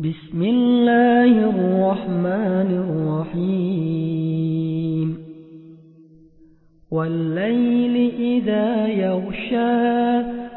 بسم الله الرحمن الرحيم. والليل إذا يغشى